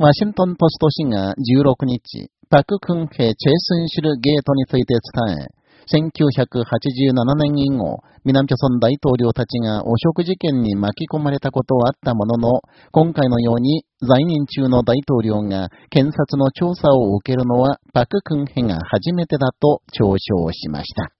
ワシントンポスト紙が16日、パククンヘ・チェイスンシルゲートについて伝え、1987年以後、南朝鮮大統領たちが汚職事件に巻き込まれたことはあったものの、今回のように在任中の大統領が検察の調査を受けるのはパククンヘが初めてだと嘲笑しました。